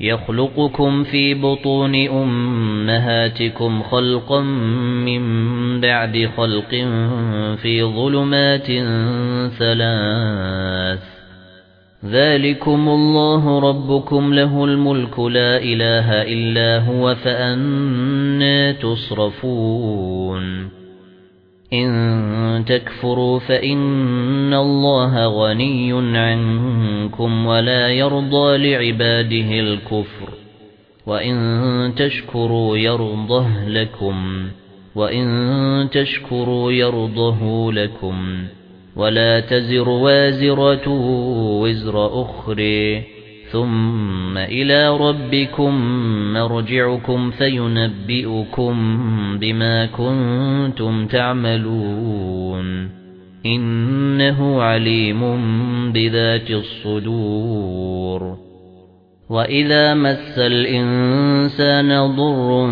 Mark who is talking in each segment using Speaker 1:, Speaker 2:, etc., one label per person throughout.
Speaker 1: يَخْلُقُكُمْ فِي بُطُونِ أُمَّهَاتِكُمْ خَلْقًا مِّن بَعْدِ خَلْقٍ فِي ظُلُمَاتٍ ثَلَاثٍ. ذَلِكُمُ اللَّهُ رَبُّكُمْ لَهُ الْمُلْكُ لَا إِلَٰهَ إِلَّا هُوَ فَأَنَّىٰ تُصْرَفُونَ. إِن تَكْفُرُوا فَإِنَّ اللَّهَ غَنِيٌّ عَنكُمْ وَلَا يَرْضَىٰ لِعِبَادِهِ الْكُفْرَ. وَإِن تَشْكُرُوا يَرْضَهُ لَكُمْ وَإِن تَشْكُرُوا يَرْضَهُ لَكُمْ. وَلَا تَزِرُ وَازِرَةٌ وِزْرَ أُخْرَى. ثُمَّ إِلَى رَبِّكُمْ مَرْجِعُكُمْ فَيُنَبِّئُكُم بِمَا كُنتُمْ تَعْمَلُونَ. إِنَّهُ عَلِيمٌ بِذَاتِ الصُّدُورِ. وَإِذَا مَسَّ الْإِنسَانَ ضُرٌّ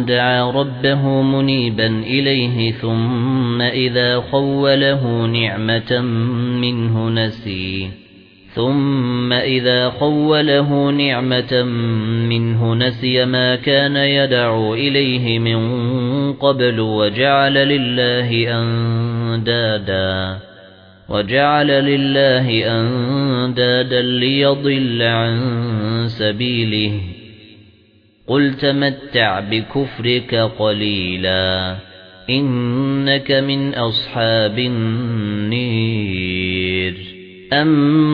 Speaker 1: دَعَا رَبَّهُ مُنِيبًا إِلَيْهِ ثُمَّ إِذَا خَوَّلَهُ نِعْمَةً مِنْهُ نَسِيَ ثُمَّ إِذَا خَوَّلَهُ نِعْمَةً مِنْهُ نَسِيَ مَا كَانَ يَدْعُو إِلَيْهِ مِنْ قَبْلُ وَجَعَلَ لِلَّهِ أَنْدَادًا وَجَعَلَ لِلَّهِ أَنْدَادًا لِيَضِلَّ عَن سَبِيلِهِ. قُلْ تَمَتَّعْ بِكُفْرِكَ قَلِيلًا إِنَّكَ مِنْ أَصْحَابِ النِّيرِ. أَمَّنْ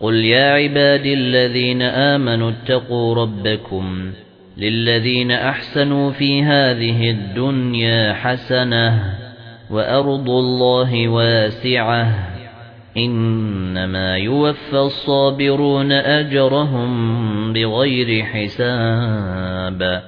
Speaker 1: قُلْ يَا عِبَادِي الَّذِينَ آمَنُوا اتَّقُوا رَبَّكُمْ لِلَّذِينَ أَحْسَنُوا فِي هَذِهِ الدُّنْيَا حَسَنَةٌ وَأَرْضُ اللَّهِ وَاسِعَةٌ إِنَّمَا يُوَفَّى الصَّابِرُونَ أَجْرَهُم بِغَيْرِ حِسَابٍ